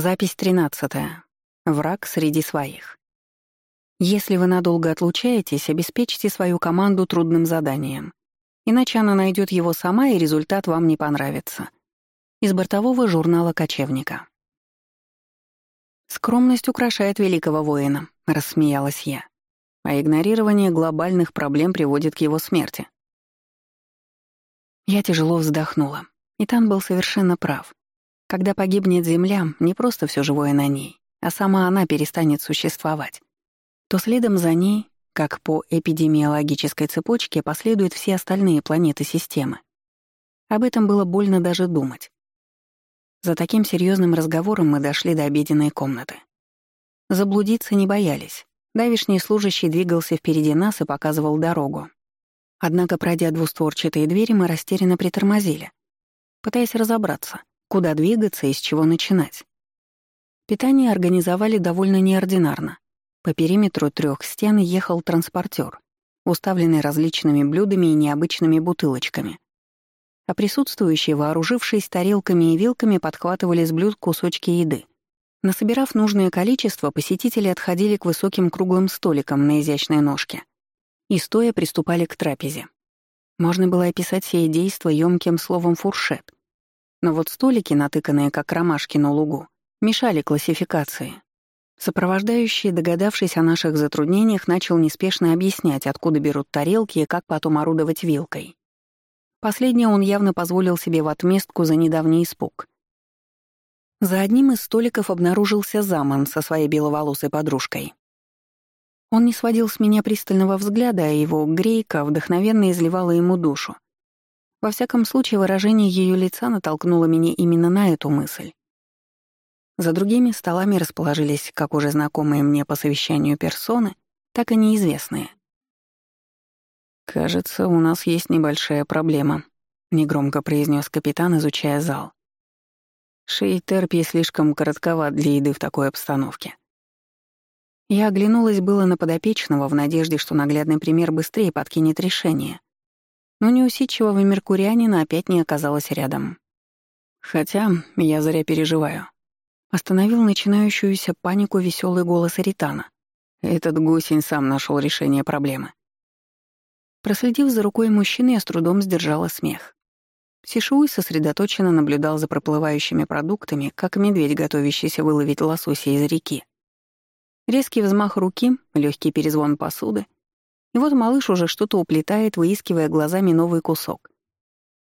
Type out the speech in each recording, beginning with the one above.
Запись 13. Враг среди своих. Если вы надолго отлучаетесь, обеспечьте свою команду трудным заданием. Иначе она найдет его сама, и результат вам не понравится. Из бортового журнала «Кочевника». «Скромность украшает великого воина», — рассмеялась я. «А игнорирование глобальных проблем приводит к его смерти». Я тяжело вздохнула. И Тан был совершенно прав. Когда погибнет Земля, не просто все живое на ней, а сама она перестанет существовать, то следом за ней, как по эпидемиологической цепочке, последуют все остальные планеты системы. Об этом было больно даже думать. За таким серьезным разговором мы дошли до обеденной комнаты. Заблудиться не боялись. Давишний служащий двигался впереди нас и показывал дорогу. Однако, пройдя двустворчатые двери, мы растерянно притормозили, пытаясь разобраться, Куда двигаться и с чего начинать? Питание организовали довольно неординарно. По периметру трех стен ехал транспортер, уставленный различными блюдами и необычными бутылочками. А присутствующие, вооружившись тарелками и вилками, подхватывали с блюд кусочки еды. Насобирав нужное количество, посетители отходили к высоким круглым столикам на изящной ножке и стоя приступали к трапезе. Можно было описать сие действо ёмким словом «фуршет», но вот столики, натыканные как ромашки на лугу, мешали классификации. Сопровождающий, догадавшись о наших затруднениях, начал неспешно объяснять, откуда берут тарелки и как потом орудовать вилкой. Последнее он явно позволил себе в отместку за недавний испуг. За одним из столиков обнаружился Заман со своей беловолосой подружкой. Он не сводил с меня пристального взгляда, а его грейка вдохновенно изливала ему душу, во всяком случае, выражение ее лица натолкнуло меня именно на эту мысль. За другими столами расположились как уже знакомые мне по совещанию персоны, так и неизвестные. «Кажется, у нас есть небольшая проблема», — негромко произнес капитан, изучая зал. Шейтерпий слишком коротковат для еды в такой обстановке. Я оглянулась было на подопечного в надежде, что наглядный пример быстрее подкинет решение но неусидчивого меркурианина опять не оказалось рядом. Хотя я зря переживаю. Остановил начинающуюся панику веселый голос Ритана. Этот гусень сам нашел решение проблемы. Проследив за рукой мужчины, я с трудом сдержала смех. Сишуй сосредоточенно наблюдал за проплывающими продуктами, как медведь, готовящийся выловить лосося из реки. Резкий взмах руки, легкий перезвон посуды — и вот малыш уже что-то уплетает, выискивая глазами новый кусок.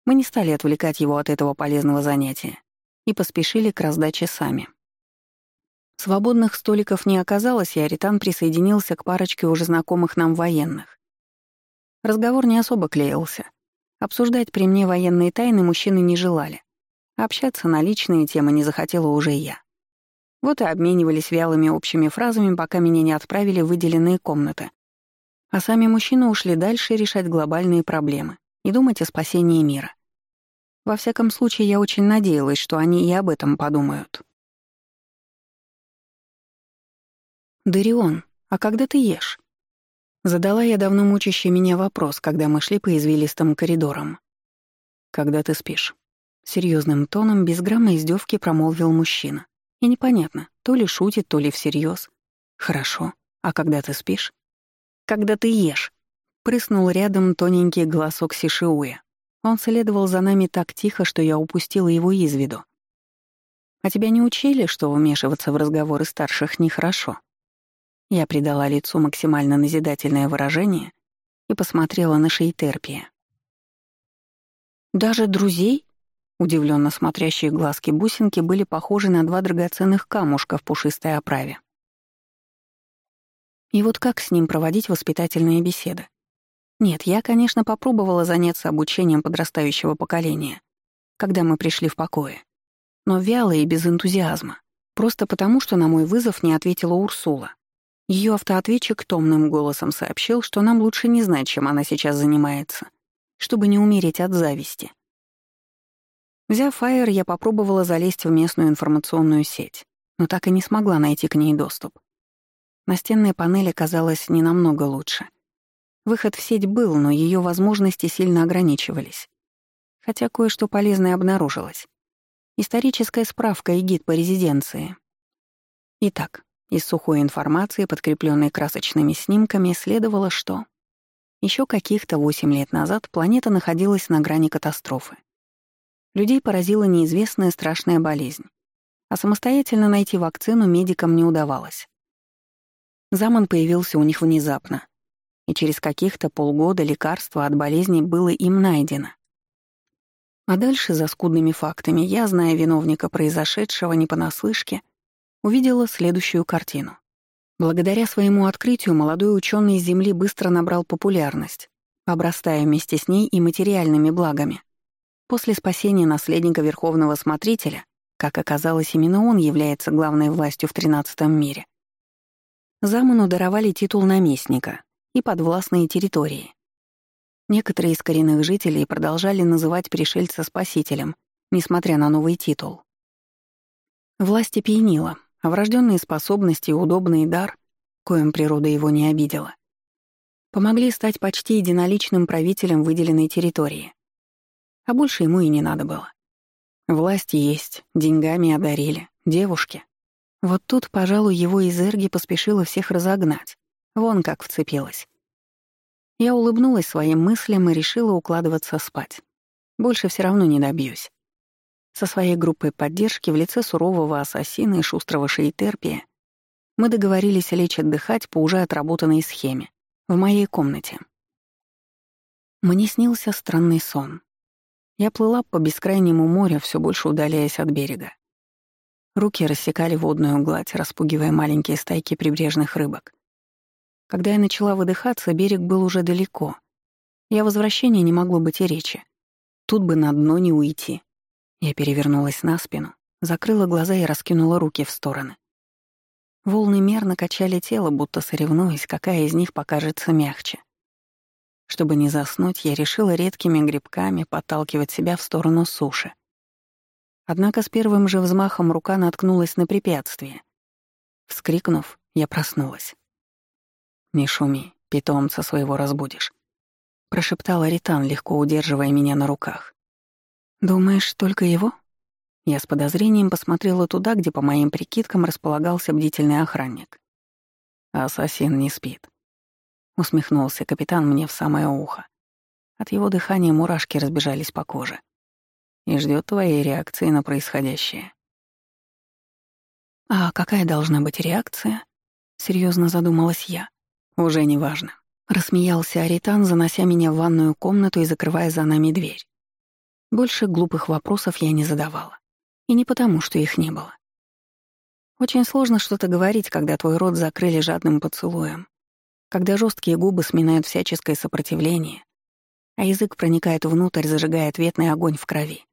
Мы не стали отвлекать его от этого полезного занятия и поспешили к раздаче сами. Свободных столиков не оказалось, и Аритан присоединился к парочке уже знакомых нам военных. Разговор не особо клеился. Обсуждать при мне военные тайны мужчины не желали. Общаться на личные темы не захотела уже я. Вот и обменивались вялыми общими фразами, пока меня не отправили в выделенные комнаты, а сами мужчины ушли дальше решать глобальные проблемы и думать о спасении мира. Во всяком случае, я очень надеялась, что они и об этом подумают. «Дарион, а когда ты ешь?» Задала я давно мучащий меня вопрос, когда мы шли по извилистым коридорам. «Когда ты спишь?» Серьезным тоном, без грамма издевки промолвил мужчина. И непонятно, то ли шутит, то ли всерьез. «Хорошо. А когда ты спишь?» Когда ты ешь», — прыснул рядом тоненький голосок Сишиуя. Он следовал за нами так тихо, что я упустила его из виду. «А тебя не учили, что вмешиваться в разговоры старших нехорошо?» Я придала лицу максимально назидательное выражение и посмотрела на Шейтерпия. «Даже друзей?» Удивленно смотрящие глазки-бусинки были похожи на два драгоценных камушка в пушистой оправе. И вот как с ним проводить воспитательные беседы? Нет, я, конечно, попробовала заняться обучением подрастающего поколения, когда мы пришли в покое. Но вяло и без энтузиазма. Просто потому, что на мой вызов не ответила Урсула. Ее автоответчик томным голосом сообщил, что нам лучше не знать, чем она сейчас занимается, чтобы не умереть от зависти. Взяв фаер, я попробовала залезть в местную информационную сеть, но так и не смогла найти к ней доступ. Настенная панель оказалась не намного лучше. Выход в сеть был, но ее возможности сильно ограничивались. Хотя кое-что полезное обнаружилось. Историческая справка и гид по резиденции. Итак, из сухой информации, подкрепленной красочными снимками, следовало, что еще каких-то 8 лет назад планета находилась на грани катастрофы. Людей поразила неизвестная страшная болезнь, а самостоятельно найти вакцину медикам не удавалось. Заман появился у них внезапно, и через каких-то полгода лекарство от болезни было им найдено. А дальше, за скудными фактами, я, зная виновника произошедшего не понаслышке, увидела следующую картину. Благодаря своему открытию молодой ученый из Земли быстро набрал популярность, обрастая вместе с ней и материальными благами. После спасения наследника Верховного Смотрителя, как оказалось, именно он является главной властью в XIII мире, Заману даровали титул наместника и подвластные территории. Некоторые из коренных жителей продолжали называть пришельца спасителем, несмотря на новый титул. Власть опьянила, а врожденные способности и удобный дар, коим природа его не обидела, помогли стать почти единоличным правителем выделенной территории. А больше ему и не надо было. Власть есть, деньгами одарили, девушки. Вот тут, пожалуй, его изерги поспешила всех разогнать. Вон как вцепилась. Я улыбнулась своим мыслям и решила укладываться спать. Больше все равно не добьюсь. Со своей группой поддержки в лице сурового ассасина и шустрого шейтерпия мы договорились лечь отдыхать по уже отработанной схеме, в моей комнате. Мне снился странный сон. Я плыла по бескрайнему морю, все больше удаляясь от берега. Руки рассекали водную гладь, распугивая маленькие стайки прибрежных рыбок. Когда я начала выдыхаться, берег был уже далеко. Я возвращения не могло быть и речи. Тут бы на дно не уйти. Я перевернулась на спину, закрыла глаза и раскинула руки в стороны. Волны мерно качали тело, будто соревнуясь, какая из них покажется мягче. Чтобы не заснуть, я решила редкими грибками подталкивать себя в сторону суши. Однако с первым же взмахом рука наткнулась на препятствие. Вскрикнув, я проснулась. «Не шуми, питомца своего разбудишь», — прошептала Ритан, легко удерживая меня на руках. «Думаешь, только его?» Я с подозрением посмотрела туда, где, по моим прикидкам, располагался бдительный охранник. «Ассасин не спит», — усмехнулся капитан мне в самое ухо. От его дыхания мурашки разбежались по коже и ждет твоей реакции на происходящее. А какая должна быть реакция? Серьезно задумалась я. Уже не важно. Рассмеялся Аритан, занося меня в ванную комнату и закрывая за нами дверь. Больше глупых вопросов я не задавала. И не потому, что их не было. Очень сложно что-то говорить, когда твой рот закрыли жадным поцелуем, когда жесткие губы сминают всяческое сопротивление, а язык проникает внутрь, зажигая ответный огонь в крови.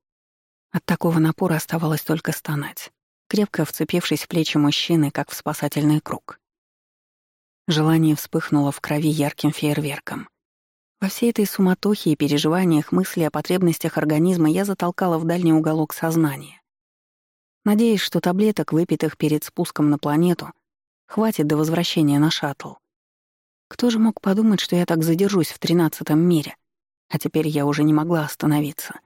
От такого напора оставалось только стонать, крепко вцепившись в плечи мужчины, как в спасательный круг. Желание вспыхнуло в крови ярким фейерверком. Во всей этой суматохе и переживаниях мысли о потребностях организма я затолкала в дальний уголок сознания. Надеясь, что таблеток, выпитых перед спуском на планету, хватит до возвращения на шаттл. Кто же мог подумать, что я так задержусь в тринадцатом мире? А теперь я уже не могла остановиться.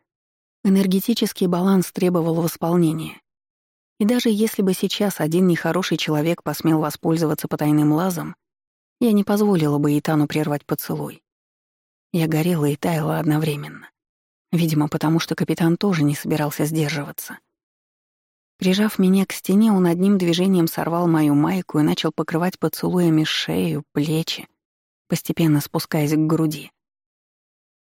Энергетический баланс требовал восполнения. И даже если бы сейчас один нехороший человек посмел воспользоваться потайным лазом, я не позволила бы Итану прервать поцелуй. Я горела и таяла одновременно. Видимо, потому что капитан тоже не собирался сдерживаться. Прижав меня к стене, он одним движением сорвал мою майку и начал покрывать поцелуями шею, плечи, постепенно спускаясь к груди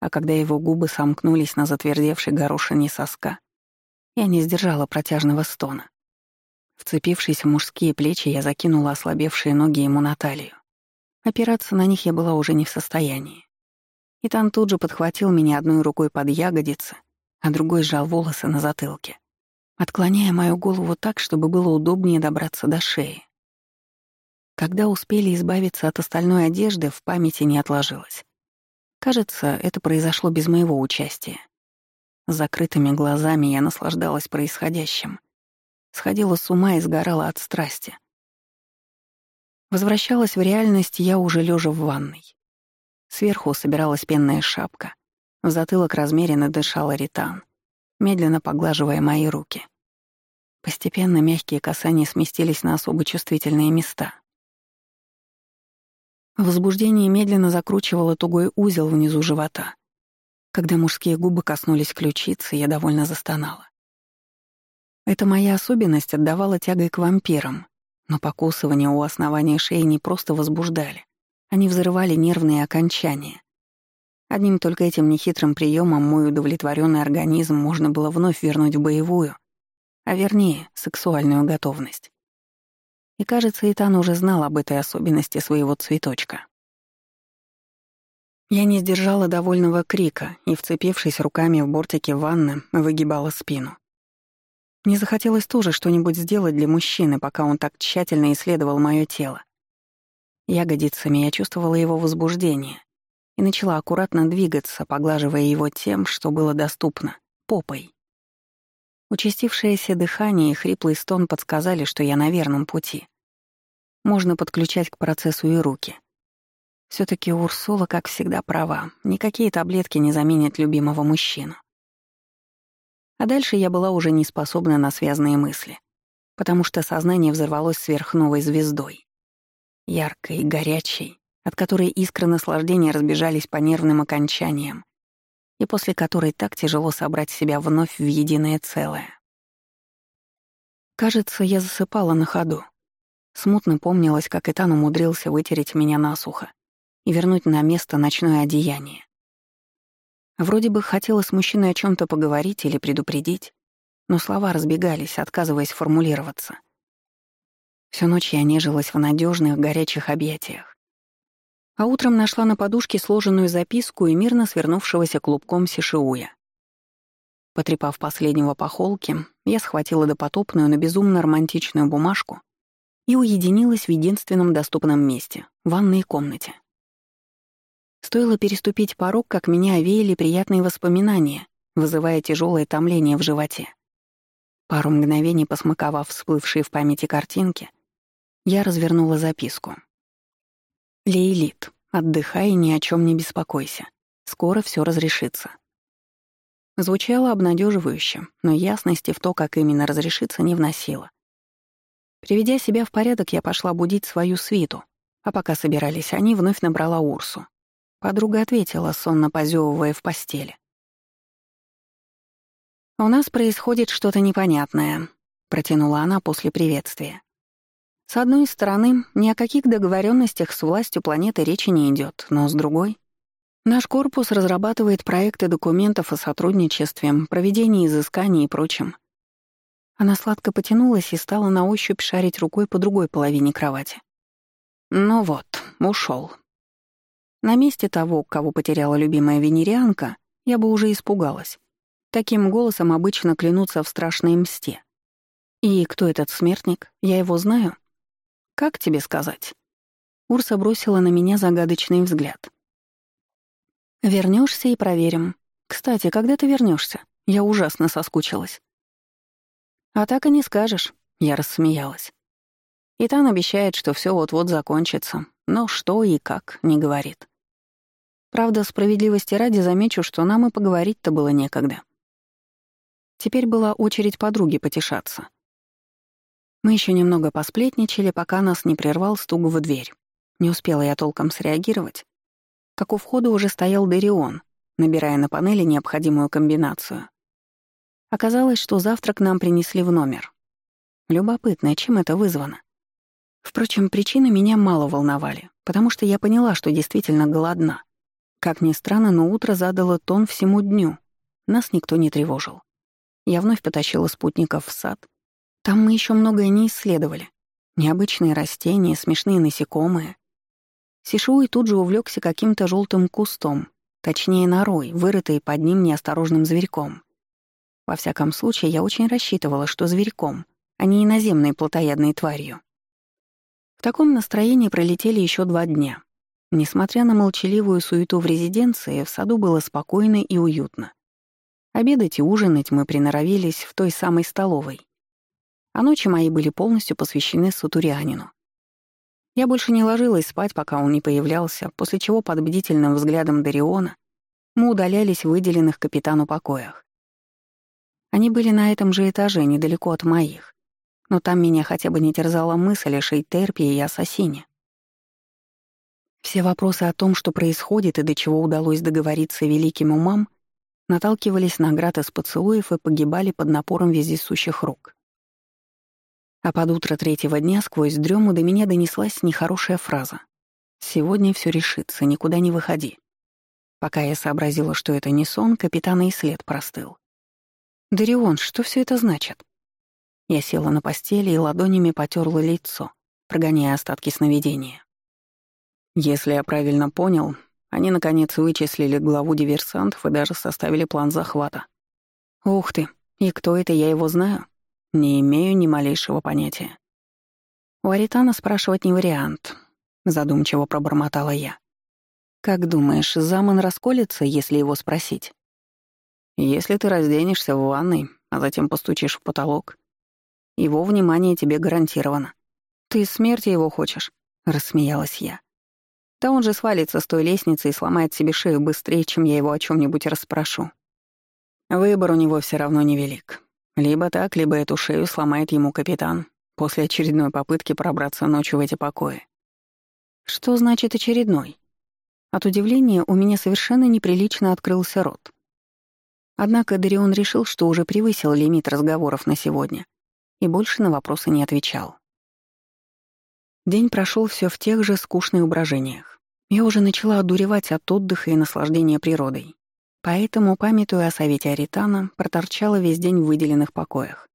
а когда его губы сомкнулись на затвердевшей горошине соска, я не сдержала протяжного стона. Вцепившись в мужские плечи, я закинула ослабевшие ноги ему на талию. Опираться на них я была уже не в состоянии. Итан тут же подхватил меня одной рукой под ягодицы, а другой сжал волосы на затылке, отклоняя мою голову так, чтобы было удобнее добраться до шеи. Когда успели избавиться от остальной одежды, в памяти не отложилось. Кажется, это произошло без моего участия. Закрытыми глазами я наслаждалась происходящим. Сходила с ума и сгорала от страсти. Возвращалась в реальность я уже лежа в ванной. Сверху собиралась пенная шапка. В затылок размеренно дышала ритан, медленно поглаживая мои руки. Постепенно мягкие касания сместились на особо чувствительные места. Возбуждение медленно закручивало тугой узел внизу живота. Когда мужские губы коснулись ключицы, я довольно застонала. Эта моя особенность отдавала тягой к вампирам, но покусывания у основания шеи не просто возбуждали, они взрывали нервные окончания. Одним только этим нехитрым приемом мой удовлетворенный организм можно было вновь вернуть в боевую, а вернее, сексуальную готовность. И кажется, Итан уже знал об этой особенности своего цветочка. Я не сдержала довольного крика и, вцепившись руками в бортики ванны, выгибала спину. Мне захотелось тоже что-нибудь сделать для мужчины, пока он так тщательно исследовал мое тело. Ягодицами я чувствовала его возбуждение и начала аккуратно двигаться, поглаживая его тем, что было доступно — попой. Участившееся дыхание и хриплый стон подсказали, что я на верном пути. Можно подключать к процессу и руки. все таки Урсула, как всегда, права. Никакие таблетки не заменят любимого мужчину. А дальше я была уже не способна на связанные мысли, потому что сознание взорвалось сверхновой звездой. Яркой, горячей, от которой искры наслаждения разбежались по нервным окончаниям, и после которой так тяжело собрать себя вновь в единое целое. Кажется, я засыпала на ходу. Смутно помнилось, как Итан умудрился вытереть меня насухо и вернуть на место ночное одеяние. Вроде бы хотела с мужчиной о чем то поговорить или предупредить, но слова разбегались, отказываясь формулироваться. Всю ночь я нежилась в надежных горячих объятиях а утром нашла на подушке сложенную записку и мирно свернувшегося клубком Сишиуя. Потрепав последнего по холке, я схватила допотопную, но безумно романтичную бумажку и уединилась в единственном доступном месте — ванной комнате. Стоило переступить порог, как меня овеяли приятные воспоминания, вызывая тяжелое томление в животе. Пару мгновений посмаковав всплывшие в памяти картинки, я развернула записку — Лейлит, отдыхай и ни о чем не беспокойся. Скоро все разрешится. Звучало обнадеживающе, но ясности в то, как именно разрешится, не вносило. Приведя себя в порядок, я пошла будить свою свиту, а пока собирались они, вновь набрала Урсу. Подруга ответила, сонно позевывая в постели. «У нас происходит что-то непонятное», — протянула она после приветствия. С одной стороны, ни о каких договоренностях с властью планеты речи не идет, но с другой — наш корпус разрабатывает проекты документов о сотрудничестве, проведении изысканий и прочем. Она сладко потянулась и стала на ощупь шарить рукой по другой половине кровати. Ну вот, ушел. На месте того, кого потеряла любимая венерианка, я бы уже испугалась. Таким голосом обычно клянутся в страшной мсте. И кто этот смертник? Я его знаю? «Как тебе сказать?» Урса бросила на меня загадочный взгляд. Вернешься и проверим. Кстати, когда ты вернешься? Я ужасно соскучилась». «А так и не скажешь», — я рассмеялась. Итан обещает, что все вот-вот закончится, но что и как не говорит. Правда, справедливости ради замечу, что нам и поговорить-то было некогда. Теперь была очередь подруги потешаться. Мы еще немного посплетничали, пока нас не прервал стук в дверь. Не успела я толком среагировать, как у входа уже стоял Дерион, набирая на панели необходимую комбинацию. Оказалось, что завтрак нам принесли в номер. Любопытно, чем это вызвано. Впрочем, причины меня мало волновали, потому что я поняла, что действительно голодна. Как ни странно, но утро задало тон всему дню. Нас никто не тревожил. Я вновь потащила спутников в сад — там мы еще многое не исследовали. Необычные растения, смешные насекомые. Сишуи тут же увлекся каким-то желтым кустом, точнее норой, вырытой под ним неосторожным зверьком. Во всяком случае, я очень рассчитывала, что зверьком, а не иноземной плотоядной тварью. В таком настроении пролетели еще два дня. Несмотря на молчаливую суету в резиденции, в саду было спокойно и уютно. Обедать и ужинать мы приноровились в той самой столовой, а ночи мои были полностью посвящены Сутурианину. Я больше не ложилась спать, пока он не появлялся, после чего под бдительным взглядом Дариона мы удалялись в выделенных капитану покоях. Они были на этом же этаже, недалеко от моих, но там меня хотя бы не терзала мысль о Шейтерпе и Ассасине. Все вопросы о том, что происходит и до чего удалось договориться великим умам, наталкивались на град из поцелуев и погибали под напором вездесущих рук. А под утро третьего дня сквозь дрему до меня донеслась нехорошая фраза. «Сегодня все решится, никуда не выходи». Пока я сообразила, что это не сон, капитана и след простыл. «Дарион, что все это значит?» Я села на постели и ладонями потерла лицо, прогоняя остатки сновидения. Если я правильно понял, они, наконец, вычислили главу диверсантов и даже составили план захвата. Ух ты, и кто это, я его знаю? Не имею ни малейшего понятия. У Аритана спрашивать не вариант, задумчиво пробормотала я. Как думаешь, Заман расколется, если его спросить? Если ты разденешься в ванной, а затем постучишь в потолок, его внимание тебе гарантировано. Ты смерти его хочешь? рассмеялась я. Да он же свалится с той лестницы и сломает себе шею быстрее, чем я его о чем нибудь расспрошу. Выбор у него все равно невелик. Либо так, либо эту шею сломает ему капитан после очередной попытки пробраться ночью в эти покои. Что значит очередной? От удивления у меня совершенно неприлично открылся рот. Однако Дарион решил, что уже превысил лимит разговоров на сегодня и больше на вопросы не отвечал. День прошел все в тех же скучных брожениях. Я уже начала одуревать от отдыха и наслаждения природой. Поэтому, памятуя о совете Аритана, проторчала весь день в выделенных покоях.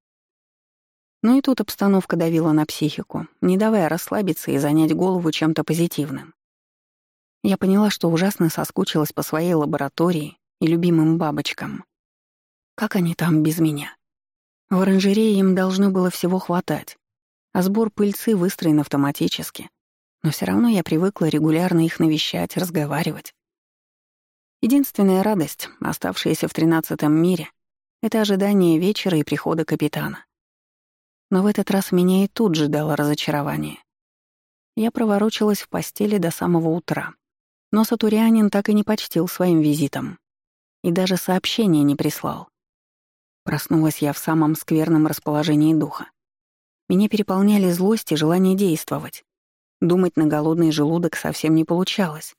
Но и тут обстановка давила на психику, не давая расслабиться и занять голову чем-то позитивным. Я поняла, что ужасно соскучилась по своей лаборатории и любимым бабочкам. Как они там без меня? В оранжерее им должно было всего хватать а сбор пыльцы выстроен автоматически. Но все равно я привыкла регулярно их навещать, разговаривать. Единственная радость, оставшаяся в тринадцатом мире, это ожидание вечера и прихода капитана. Но в этот раз меня и тут же дало разочарование. Я проворочилась в постели до самого утра. Но Сатурянин так и не почтил своим визитом. И даже сообщения не прислал. Проснулась я в самом скверном расположении духа. Меня переполняли злость и желание действовать. Думать на голодный желудок совсем не получалось.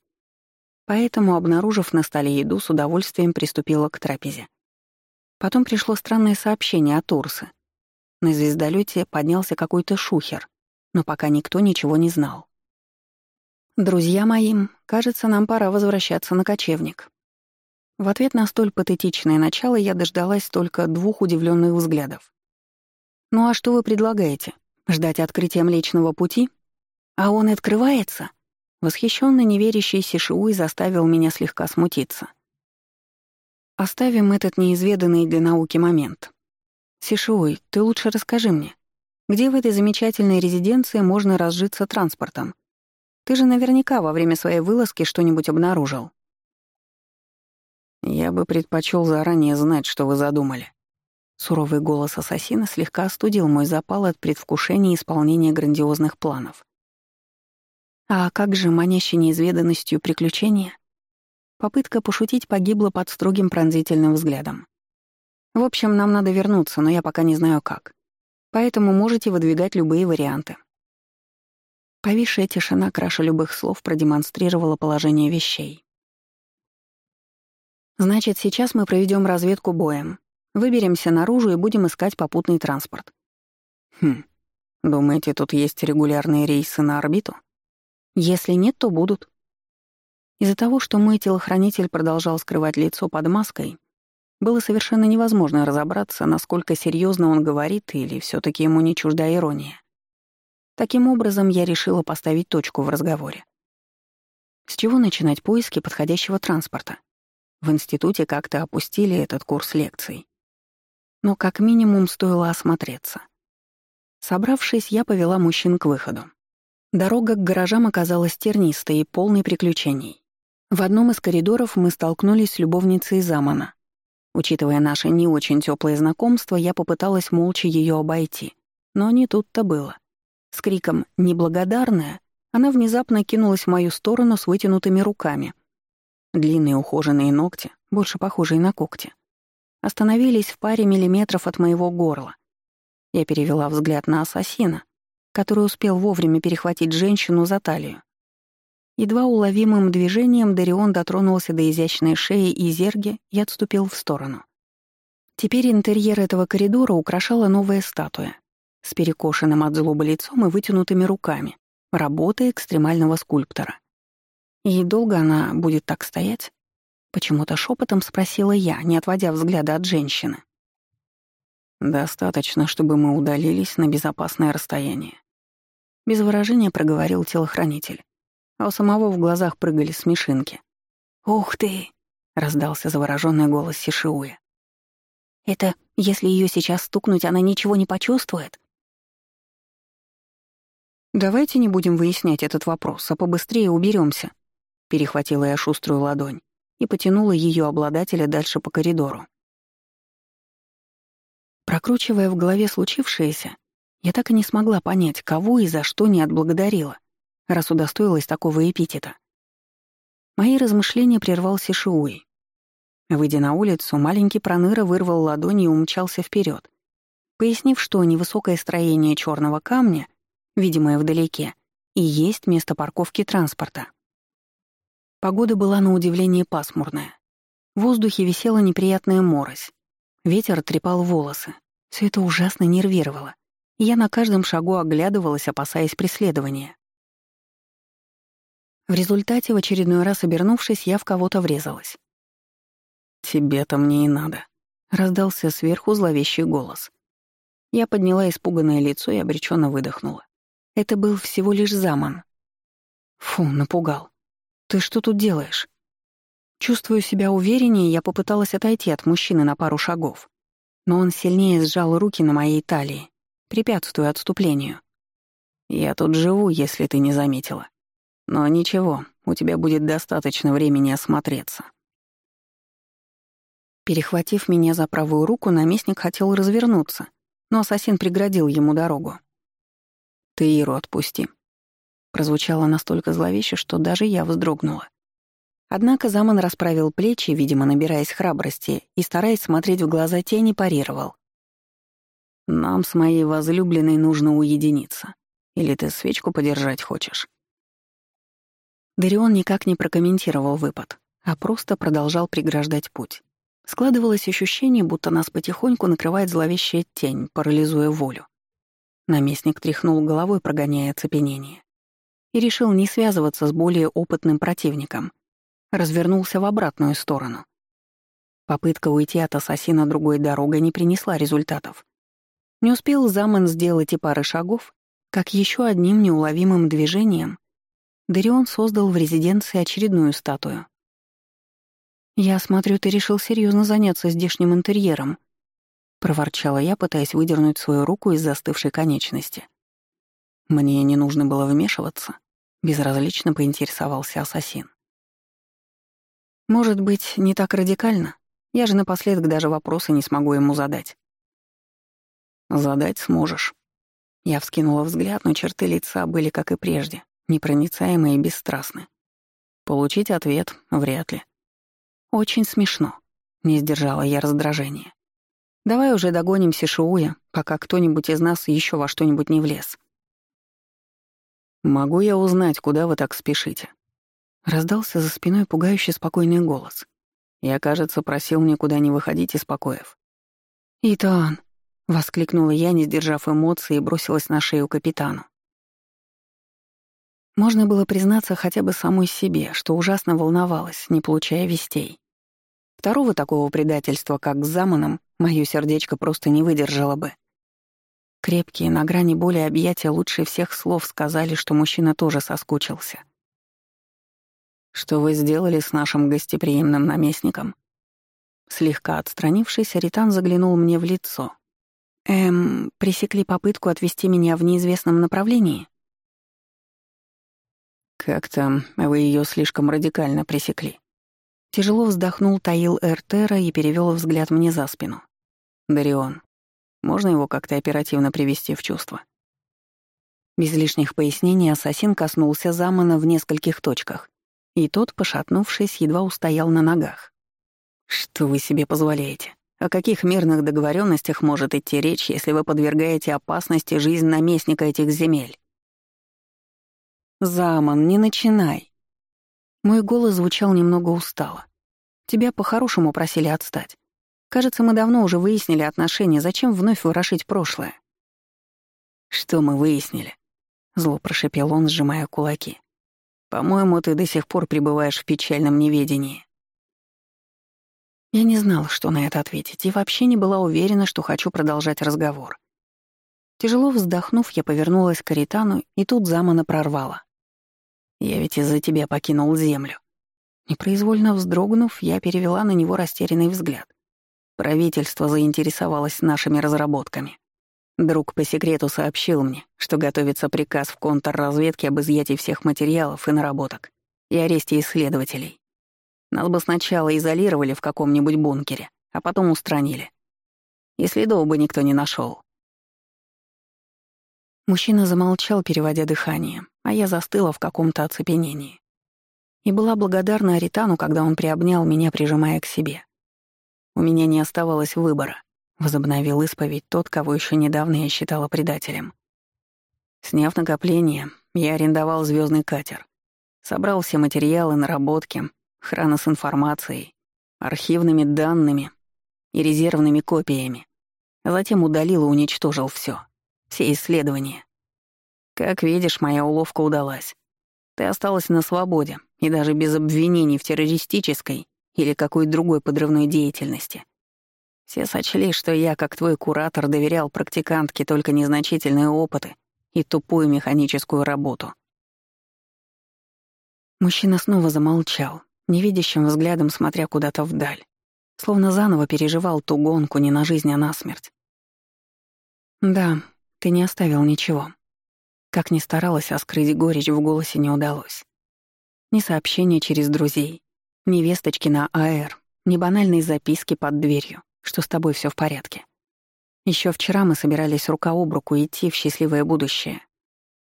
Поэтому, обнаружив на столе еду, с удовольствием приступила к трапезе. Потом пришло странное сообщение от Урсы. На звездолете поднялся какой-то шухер, но пока никто ничего не знал. «Друзья моим, кажется, нам пора возвращаться на кочевник». В ответ на столь патетичное начало я дождалась только двух удивленных взглядов. «Ну а что вы предлагаете? Ждать открытия Млечного Пути? А он открывается?» Восхищенно неверящий Сишиуй заставил меня слегка смутиться. Оставим этот неизведанный для науки момент. Сишиуй, ты лучше расскажи мне, где в этой замечательной резиденции можно разжиться транспортом? Ты же наверняка во время своей вылазки что-нибудь обнаружил. Я бы предпочел заранее знать, что вы задумали. Суровый голос ассасина слегка остудил мой запал от предвкушения исполнения грандиозных планов. А как же манящей неизведанностью приключения? Попытка пошутить погибла под строгим пронзительным взглядом. В общем, нам надо вернуться, но я пока не знаю как. Поэтому можете выдвигать любые варианты. Повисшая тишина краше любых слов продемонстрировала положение вещей. Значит, сейчас мы проведем разведку боем, Выберемся наружу и будем искать попутный транспорт. Хм, думаете, тут есть регулярные рейсы на орбиту? Если нет, то будут. Из-за того, что мой телохранитель продолжал скрывать лицо под маской, было совершенно невозможно разобраться, насколько серьезно он говорит или все таки ему не чужда ирония. Таким образом, я решила поставить точку в разговоре. С чего начинать поиски подходящего транспорта? В институте как-то опустили этот курс лекций но как минимум стоило осмотреться. Собравшись, я повела мужчин к выходу. Дорога к гаражам оказалась тернистой и полной приключений. В одном из коридоров мы столкнулись с любовницей Замана. Учитывая наше не очень теплое знакомство, я попыталась молча ее обойти. Но не тут-то было. С криком «Неблагодарная!» она внезапно кинулась в мою сторону с вытянутыми руками. Длинные ухоженные ногти, больше похожие на когти, остановились в паре миллиметров от моего горла. Я перевела взгляд на ассасина, который успел вовремя перехватить женщину за талию. Едва уловимым движением Дарион дотронулся до изящной шеи и зерги и отступил в сторону. Теперь интерьер этого коридора украшала новая статуя с перекошенным от злобы лицом и вытянутыми руками, работа экстремального скульптора. И долго она будет так стоять? Почему-то шепотом спросила я, не отводя взгляда от женщины. «Достаточно, чтобы мы удалились на безопасное расстояние», — без выражения проговорил телохранитель а у самого в глазах прыгали смешинки. «Ух ты!» — раздался завороженный голос Сишиуя. «Это если ее сейчас стукнуть, она ничего не почувствует?» «Давайте не будем выяснять этот вопрос, а побыстрее уберемся. перехватила я шуструю ладонь и потянула ее обладателя дальше по коридору. Прокручивая в голове случившееся, я так и не смогла понять, кого и за что не отблагодарила раз удостоилась такого эпитета. Мои размышления прервал Сишиуи. Выйдя на улицу, маленький проныра вырвал ладони и умчался вперед, пояснив, что невысокое строение черного камня, видимое вдалеке, и есть место парковки транспорта. Погода была на удивление пасмурная. В воздухе висела неприятная морось. Ветер трепал волосы. Все это ужасно нервировало. Я на каждом шагу оглядывалась, опасаясь преследования. В результате, в очередной раз обернувшись, я в кого-то врезалась. «Тебе-то мне и надо», — раздался сверху зловещий голос. Я подняла испуганное лицо и обреченно выдохнула. Это был всего лишь заман. Фу, напугал. «Ты что тут делаешь?» Чувствую себя увереннее, я попыталась отойти от мужчины на пару шагов. Но он сильнее сжал руки на моей талии, препятствуя отступлению. «Я тут живу, если ты не заметила», но ничего, у тебя будет достаточно времени осмотреться. Перехватив меня за правую руку, наместник хотел развернуться, но ассасин преградил ему дорогу. «Ты Иру отпусти». Прозвучало настолько зловеще, что даже я вздрогнула. Однако Заман расправил плечи, видимо, набираясь храбрости, и, стараясь смотреть в глаза тени, парировал. «Нам с моей возлюбленной нужно уединиться. Или ты свечку подержать хочешь?» Дарион никак не прокомментировал выпад, а просто продолжал преграждать путь. Складывалось ощущение, будто нас потихоньку накрывает зловещая тень, парализуя волю. Наместник тряхнул головой, прогоняя оцепенение. И решил не связываться с более опытным противником. Развернулся в обратную сторону. Попытка уйти от ассасина другой дорогой не принесла результатов. Не успел Заман сделать и пары шагов, как еще одним неуловимым движением Дарион создал в резиденции очередную статую. «Я смотрю, ты решил серьезно заняться здешним интерьером», — проворчала я, пытаясь выдернуть свою руку из застывшей конечности. Мне не нужно было вмешиваться, безразлично поинтересовался ассасин. «Может быть, не так радикально? Я же напоследок даже вопросы не смогу ему задать». «Задать сможешь». Я вскинула взгляд, но черты лица были, как и прежде, непроницаемы и бесстрастны. Получить ответ вряд ли. Очень смешно. Не сдержала я раздражения. Давай уже догоним Сишиуя, пока кто-нибудь из нас еще во что-нибудь не влез. «Могу я узнать, куда вы так спешите?» Раздался за спиной пугающий спокойный голос. Я, кажется, просил никуда не выходить из покоев. «Итан!» — воскликнула я, не сдержав эмоций, и бросилась на шею капитану. Можно было признаться хотя бы самой себе, что ужасно волновалась, не получая вестей. Второго такого предательства, как с Заманом, моё сердечко просто не выдержало бы. Крепкие, на грани боли объятия лучше всех слов сказали, что мужчина тоже соскучился. «Что вы сделали с нашим гостеприимным наместником?» Слегка отстранившись, Ритан заглянул мне в лицо. «Эм, пресекли попытку отвести меня в неизвестном направлении?» «Как-то вы ее слишком радикально пресекли». Тяжело вздохнул Таил Эртера и перевел взгляд мне за спину. «Дарион, можно его как-то оперативно привести в чувство?» Без лишних пояснений ассасин коснулся Замана в нескольких точках, и тот, пошатнувшись, едва устоял на ногах. «Что вы себе позволяете? О каких мирных договоренностях может идти речь, если вы подвергаете опасности жизнь наместника этих земель? Заман, не начинай. Мой голос звучал немного устало. Тебя по-хорошему просили отстать. Кажется, мы давно уже выяснили отношения, зачем вновь ворошить прошлое? Что мы выяснили? Зло прошипел он, сжимая кулаки. По-моему, ты до сих пор пребываешь в печальном неведении. Я не знала, что на это ответить, и вообще не была уверена, что хочу продолжать разговор. Тяжело вздохнув, я повернулась к Каритану, и тут замана прорвала. «Я ведь из-за тебя покинул землю». Непроизвольно вздрогнув, я перевела на него растерянный взгляд. Правительство заинтересовалось нашими разработками. Друг по секрету сообщил мне, что готовится приказ в контрразведке об изъятии всех материалов и наработок и аресте исследователей. Нас бы сначала изолировали в каком-нибудь бункере, а потом устранили. И следов бы никто не нашел. Мужчина замолчал, переводя дыхание, а я застыла в каком-то оцепенении. И была благодарна Аритану, когда он приобнял меня, прижимая к себе. У меня не оставалось выбора. Возобновил исповедь тот, кого еще недавно я считала предателем. Сняв накопление, я арендовал звездный катер. Собрал все материалы, наработки, храна с информацией, архивными данными и резервными копиями. затем удалил и уничтожил все, все исследования. Как видишь, моя уловка удалась. Ты осталась на свободе и даже без обвинений в террористической или какой другой подрывной деятельности — все сочли, что я, как твой куратор, доверял практикантке только незначительные опыты и тупую механическую работу. Мужчина снова замолчал, невидящим взглядом смотря куда-то вдаль, словно заново переживал ту гонку не на жизнь, а на смерть. «Да, ты не оставил ничего». Как ни старалась, а скрыть горечь в голосе не удалось. Ни сообщения через друзей, ни весточки на АР, ни банальной записки под дверью что с тобой все в порядке. Еще вчера мы собирались рука об руку идти в счастливое будущее.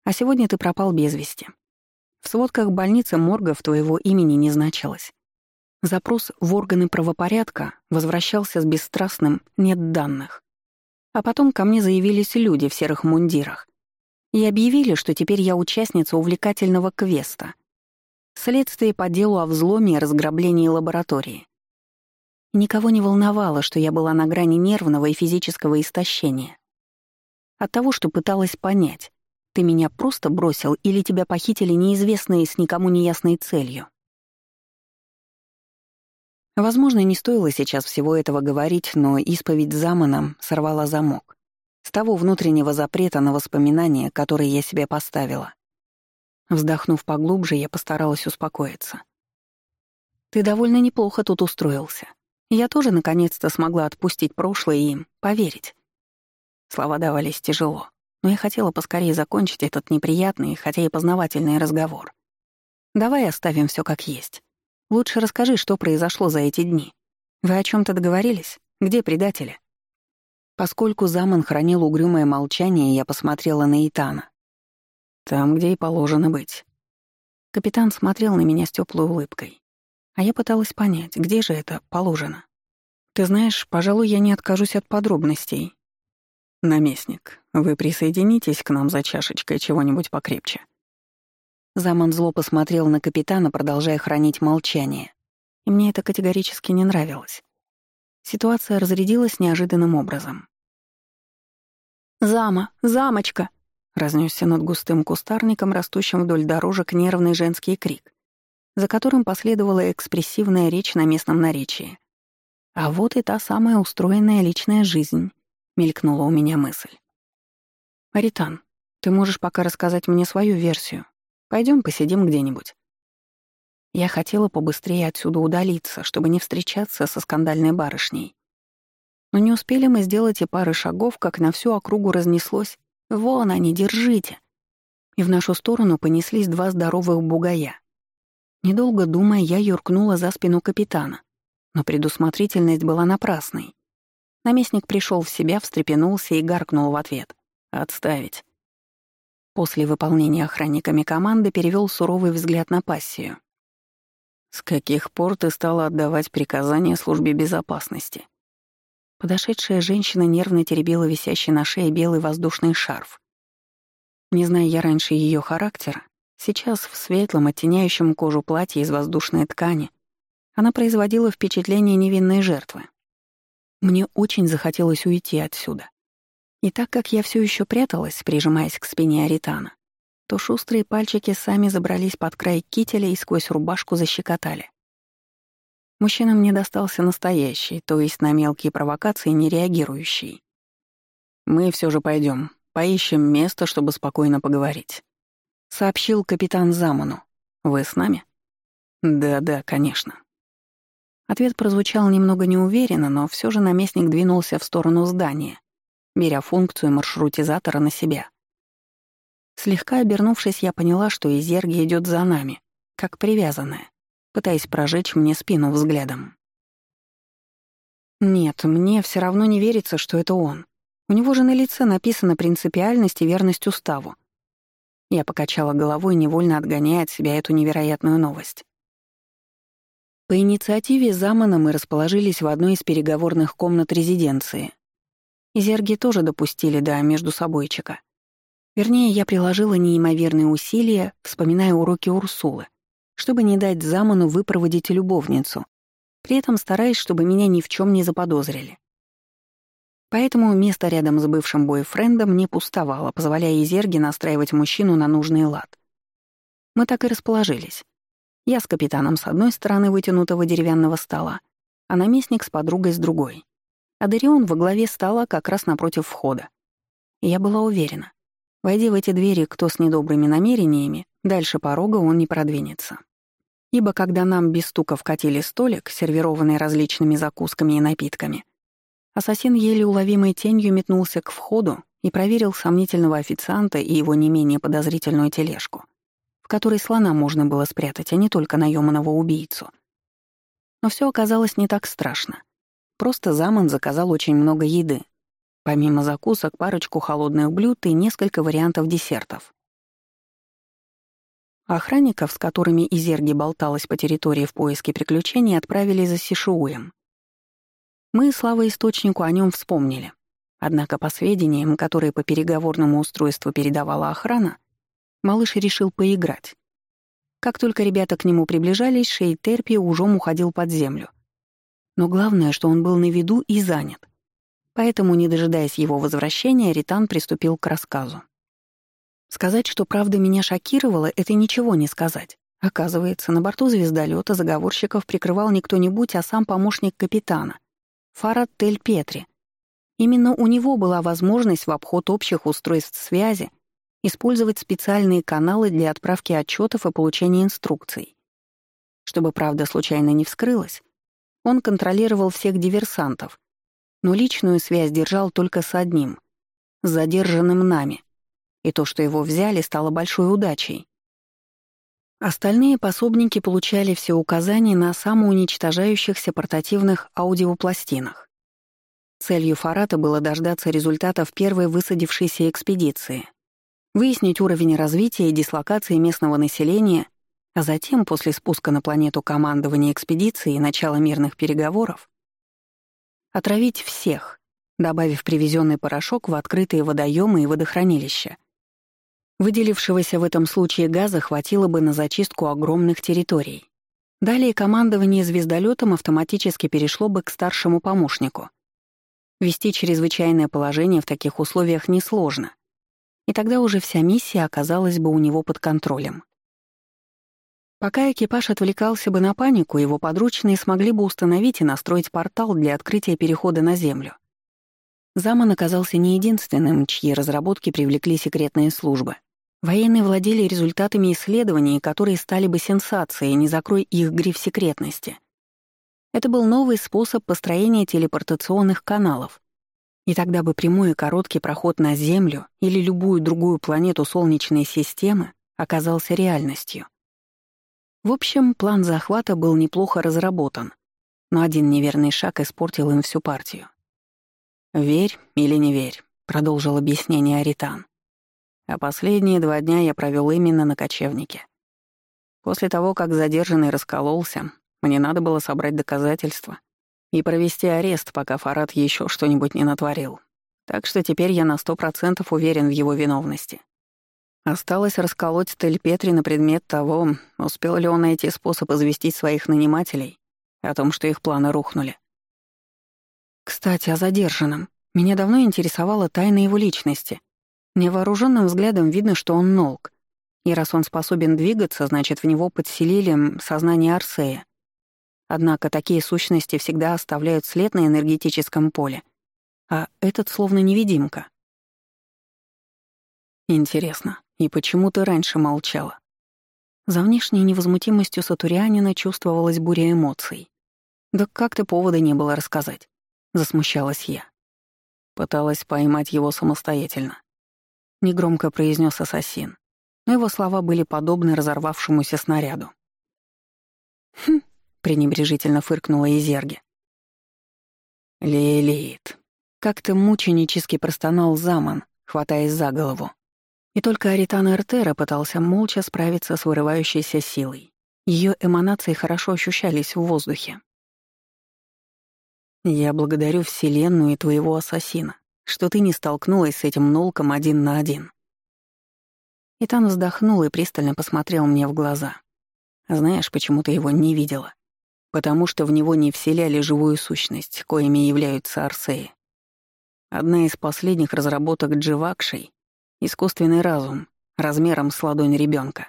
А сегодня ты пропал без вести. В сводках больницы моргов твоего имени не значилось. Запрос в органы правопорядка возвращался с бесстрастным «нет данных». А потом ко мне заявились люди в серых мундирах и объявили, что теперь я участница увлекательного квеста. Следствие по делу о взломе и разграблении лаборатории. Никого не волновало, что я была на грани нервного и физического истощения. От того, что пыталась понять, ты меня просто бросил или тебя похитили неизвестные с никому неясной целью. Возможно, не стоило сейчас всего этого говорить, но исповедь заманом сорвала замок. С того внутреннего запрета на воспоминания, которые я себе поставила. Вздохнув поглубже, я постаралась успокоиться. «Ты довольно неплохо тут устроился. Я тоже наконец-то смогла отпустить прошлое и им поверить. Слова давались тяжело, но я хотела поскорее закончить этот неприятный, хотя и познавательный разговор. Давай оставим все как есть. Лучше расскажи, что произошло за эти дни. Вы о чем то договорились? Где предатели? Поскольку Заман хранил угрюмое молчание, я посмотрела на Итана. Там, где и положено быть. Капитан смотрел на меня с теплой улыбкой. А я пыталась понять, где же это положено. Ты знаешь, пожалуй, я не откажусь от подробностей. Наместник, вы присоединитесь к нам за чашечкой чего-нибудь покрепче. Заман зло посмотрел на капитана, продолжая хранить молчание. И мне это категорически не нравилось. Ситуация разрядилась неожиданным образом. «Зама! Замочка!» — разнесся над густым кустарником, растущим вдоль дорожек, нервный женский крик за которым последовала экспрессивная речь на местном наречии. А вот и та самая устроенная личная жизнь, мелькнула у меня мысль. Аритан, ты можешь пока рассказать мне свою версию. Пойдем посидим где-нибудь. Я хотела побыстрее отсюда удалиться, чтобы не встречаться со скандальной барышней. Но не успели мы сделать и пары шагов, как на всю округу разнеслось «Вон они, держите!» И в нашу сторону понеслись два здоровых бугая. Недолго думая, я юркнула за спину капитана, но предусмотрительность была напрасной. Наместник пришел в себя, встрепенулся и гаркнул в ответ. «Отставить». После выполнения охранниками команды перевел суровый взгляд на пассию. «С каких пор ты стала отдавать приказания службе безопасности?» Подошедшая женщина нервно теребила висящий на шее белый воздушный шарф. Не зная я раньше ее характера, сейчас в светлом, оттеняющем кожу платье из воздушной ткани она производила впечатление невинной жертвы. Мне очень захотелось уйти отсюда. И так как я все еще пряталась, прижимаясь к спине Аритана, то шустрые пальчики сами забрались под край кителя и сквозь рубашку защекотали. Мужчина мне достался настоящий, то есть на мелкие провокации не реагирующий. «Мы все же пойдем, поищем место, чтобы спокойно поговорить», — сообщил капитан Заману. «Вы с нами?» «Да-да, конечно». Ответ прозвучал немного неуверенно, но все же наместник двинулся в сторону здания, беря функцию маршрутизатора на себя. Слегка обернувшись, я поняла, что Изерги идет за нами, как привязанная, пытаясь прожечь мне спину взглядом. Нет, мне все равно не верится, что это он. У него же на лице написано принципиальность и верность уставу. Я покачала головой, невольно отгоняя от себя эту невероятную новость. По инициативе Замана мы расположились в одной из переговорных комнат резиденции. Изерги тоже допустили до междусобойчика. Вернее, я приложила неимоверные усилия, вспоминая уроки Урсулы, чтобы не дать Заману выпроводить любовницу, при этом стараясь, чтобы меня ни в чем не заподозрили. Поэтому место рядом с бывшим бойфрендом не пустовало, позволяя Изерге настраивать мужчину на нужный лад. Мы так и расположились. Я с капитаном с одной стороны вытянутого деревянного стола, а наместник с подругой с другой. А Дарион во главе стола как раз напротив входа. Я была уверена. Войди в эти двери кто с недобрыми намерениями, дальше порога он не продвинется. Ибо когда нам без стука вкатили столик, сервированный различными закусками и напитками, ассасин еле уловимой тенью метнулся к входу и проверил сомнительного официанта и его не менее подозрительную тележку — которой слона можно было спрятать, а не только наеманного убийцу. Но все оказалось не так страшно. Просто Заман заказал очень много еды. Помимо закусок, парочку холодных блюд и несколько вариантов десертов. Охранников, с которыми Изерги болталась по территории в поиске приключений, отправили за Сишуем. Мы, слава источнику, о нем вспомнили. Однако по сведениям, которые по переговорному устройству передавала охрана, малыш решил поиграть. Как только ребята к нему приближались, Шей Терпи ужом уходил под землю. Но главное, что он был на виду и занят. Поэтому, не дожидаясь его возвращения, Ритан приступил к рассказу. Сказать, что правда меня шокировала, это ничего не сказать. Оказывается, на борту звездолета заговорщиков прикрывал не кто-нибудь, а сам помощник капитана, Фарад Тель Петри. Именно у него была возможность в обход общих устройств связи использовать специальные каналы для отправки отчетов и получения инструкций. Чтобы правда случайно не вскрылась, он контролировал всех диверсантов, но личную связь держал только с одним — задержанным нами. И то, что его взяли, стало большой удачей. Остальные пособники получали все указания на самоуничтожающихся портативных аудиопластинах. Целью Фарата было дождаться результатов первой высадившейся экспедиции — выяснить уровень развития и дислокации местного населения, а затем, после спуска на планету командования экспедиции и начала мирных переговоров, отравить всех, добавив привезенный порошок в открытые водоемы и водохранилища. Выделившегося в этом случае газа хватило бы на зачистку огромных территорий. Далее командование звездолетом автоматически перешло бы к старшему помощнику. Вести чрезвычайное положение в таких условиях несложно и тогда уже вся миссия оказалась бы у него под контролем. Пока экипаж отвлекался бы на панику, его подручные смогли бы установить и настроить портал для открытия перехода на Землю. Заман оказался не единственным, чьи разработки привлекли секретные службы. Военные владели результатами исследований, которые стали бы сенсацией, не закрой их гриф секретности. Это был новый способ построения телепортационных каналов, и тогда бы прямой и короткий проход на Землю или любую другую планету Солнечной системы оказался реальностью. В общем, план захвата был неплохо разработан, но один неверный шаг испортил им всю партию. «Верь или не верь», — продолжил объяснение Аритан. А последние два дня я провел именно на кочевнике. После того, как задержанный раскололся, мне надо было собрать доказательства и провести арест, пока Фарад еще что-нибудь не натворил. Так что теперь я на сто процентов уверен в его виновности. Осталось расколоть Тельпетри на предмет того, успел ли он найти способ известить своих нанимателей о том, что их планы рухнули. Кстати, о задержанном. Меня давно интересовала тайна его личности. Невооруженным взглядом видно, что он нолк. И раз он способен двигаться, значит, в него подселили сознание Арсея. Однако такие сущности всегда оставляют след на энергетическом поле. А этот словно невидимка. Интересно, и почему ты раньше молчала? За внешней невозмутимостью Сатурианина чувствовалась буря эмоций. Да как-то повода не было рассказать. Засмущалась я. Пыталась поймать его самостоятельно. Негромко произнес ассасин, но его слова были подобны разорвавшемуся снаряду. «Хм», — пренебрежительно фыркнула Изерги. «Лилит», — как-то мученически простонал Заман, хватаясь за голову. И только Аритан Эртера пытался молча справиться с вырывающейся силой. Ее эманации хорошо ощущались в воздухе. «Я благодарю Вселенную и твоего ассасина, что ты не столкнулась с этим нолком один на один». Итан вздохнул и пристально посмотрел мне в глаза. Знаешь, почему ты его не видела? Потому что в него не вселяли живую сущность, коими являются Арсеи. Одна из последних разработок Дживакшей Искусственный разум, размером с ладонь ребенка,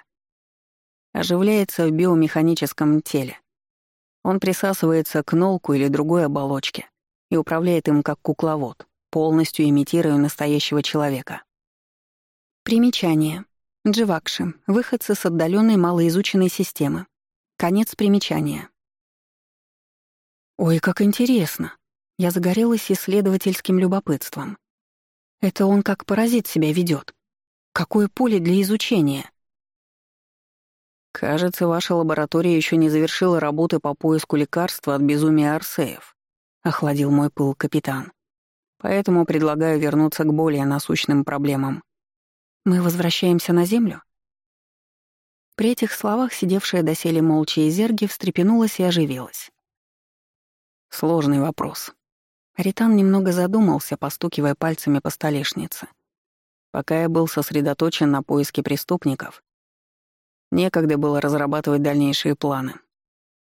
Оживляется в биомеханическом теле. Он присасывается к нолку или другой оболочке и управляет им как кукловод, полностью имитируя настоящего человека. Примечание. Дживакши — выходцы с отдаленной малоизученной системы. Конец примечания. Ой, как интересно. Я загорелась исследовательским любопытством. Это он как паразит себя ведет. Какое поле для изучения? Кажется, ваша лаборатория еще не завершила работы по поиску лекарства от безумия Арсеев, охладил мой пыл капитан. Поэтому предлагаю вернуться к более насущным проблемам. Мы возвращаемся на Землю? При этих словах сидевшая доселе молча Изерги встрепенулась и оживилась. Сложный вопрос. Ритан немного задумался, постукивая пальцами по столешнице. Пока я был сосредоточен на поиске преступников, некогда было разрабатывать дальнейшие планы.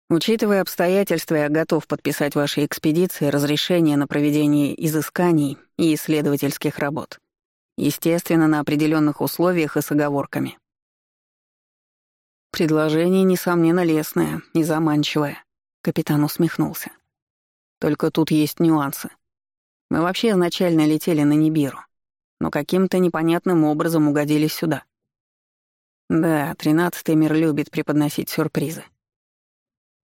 Учитывая обстоятельства, я готов подписать вашей экспедиции разрешение на проведение изысканий и исследовательских работ. Естественно, на определенных условиях и с оговорками. Предложение, несомненно, лестное и заманчивое. Капитан усмехнулся. Только тут есть нюансы. Мы вообще изначально летели на Нибиру, но каким-то непонятным образом угодили сюда. Да, тринадцатый мир любит преподносить сюрпризы.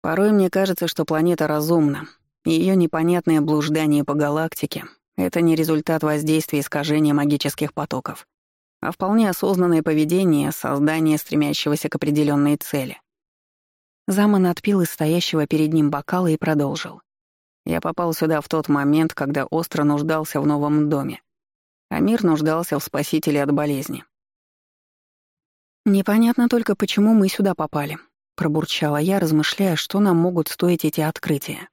Порой мне кажется, что планета разумна, и её непонятное блуждание по галактике — это не результат воздействия искажения магических потоков, а вполне осознанное поведение создания стремящегося к определенной цели. Заман отпил из стоящего перед ним бокала и продолжил. Я попал сюда в тот момент, когда остро нуждался в новом доме, а мир нуждался в спасителе от болезни. «Непонятно только, почему мы сюда попали», — пробурчала я, размышляя, что нам могут стоить эти открытия.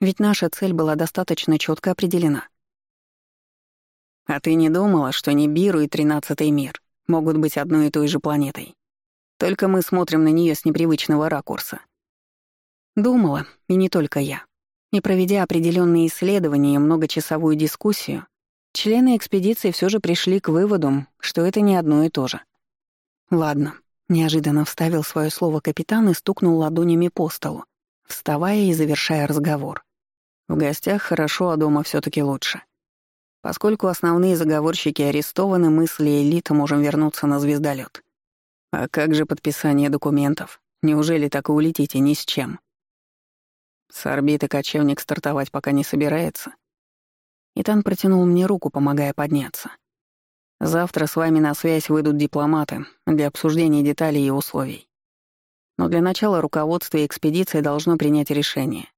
Ведь наша цель была достаточно четко определена. «А ты не думала, что Нибиру и Тринадцатый мир могут быть одной и той же планетой? Только мы смотрим на нее с непривычного ракурса». Думала, и не только я. И проведя определенные исследования и многочасовую дискуссию, члены экспедиции все же пришли к выводу, что это не одно и то же. «Ладно», — неожиданно вставил свое слово капитан и стукнул ладонями по столу, вставая и завершая разговор. «В гостях хорошо, а дома все таки лучше. Поскольку основные заговорщики арестованы, мы с Лейлит можем вернуться на звездолет. А как же подписание документов? Неужели так и улетите ни с чем?» С орбиты кочевник стартовать пока не собирается. Итан протянул мне руку, помогая подняться. Завтра с вами на связь выйдут дипломаты для обсуждения деталей и условий. Но для начала руководство экспедиции должно принять решение.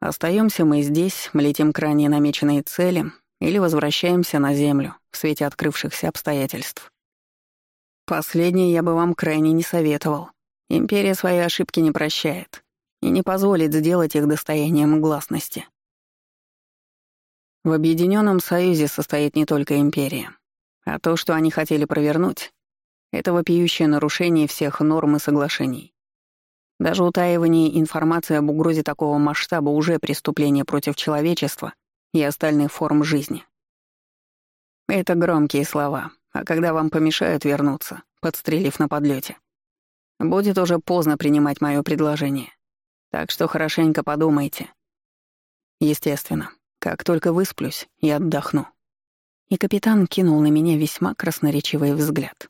Остаемся мы здесь, летим к ранее намеченной цели или возвращаемся на Землю в свете открывшихся обстоятельств. Последнее я бы вам крайне не советовал. Империя свои ошибки не прощает. И не позволить сделать их достоянием гласности. В Объединенном Союзе состоит не только империя, а то, что они хотели провернуть, это вопиющее нарушение всех норм и соглашений. Даже утаивание информации об угрозе такого масштаба уже преступление против человечества и остальных форм жизни. Это громкие слова, а когда вам помешают вернуться, подстрелив на подлете, будет уже поздно принимать мое предложение. Так что хорошенько подумайте. Естественно, как только высплюсь, я отдохну. И капитан кинул на меня весьма красноречивый взгляд.